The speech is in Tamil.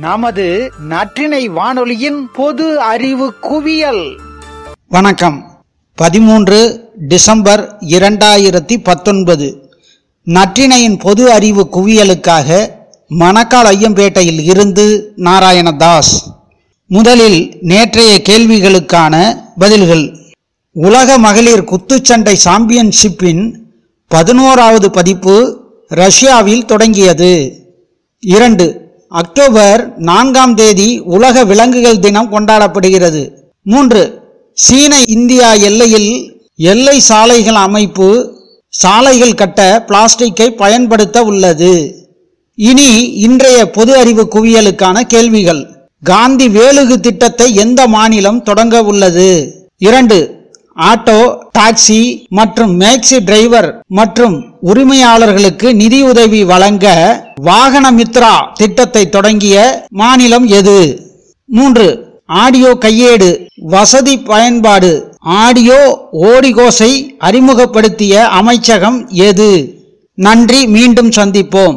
நமது நற்றினை வானொலியின் பொது அறிவு குவியல். வணக்கம். பதிமூன்று டிசம்பர் இரண்டாயிரத்தி பத்தொன்பது. நற்றினையின் பொது அறிவு குவியலுக்காக மணக்கால் ஐயம்பேட்டையில் இருந்து நாராயணதாஸ். முதலில் நேற்றைய கேள்விகளுக்கான பதில்கள். உலக மகளிர் குத்துச்சண்டை சாம்பியன்ஷிப்பின் பதினோராவது பதிப்பு ரஷ்யாவில் தொடங்கியது. இரண்டு அக்டோபர் நான்காம் தேதி உலக விலங்குகள் தினம் கொண்டாடப்படுகிறது. மூன்று சீன இந்தியா எல்லையில் எல்லை சாலைகள் அமைப்பு சாலைகள் கட்ட பிளாஸ்டிக்கை பயன்படுத்த உள்ளது. இனி இன்றைய பொது அறிவு குவியலுக்கான கேள்விகள். காந்தி வேலுகு திட்டத்தை எந்த மாநிலம் தொடங்க உள்ளது? இரண்டு ஆட்டோ டாக்ஸி மற்றும் மேக்ஸி டிரைவர் மற்றும் உரிமையாளர்களுக்கு நிதியுதவி வழங்க வாகன மித்ரா திட்டத்தை தொடங்கிய மாநிலம் எது? மூன்று ஆடியோ கையேடு வசதி பயன்பாடு ஆடியோ ஓடிகோஸை அறிமுகப்படுத்திய அமைச்சகம் எது? நன்றி மீண்டும் சந்திப்போம்.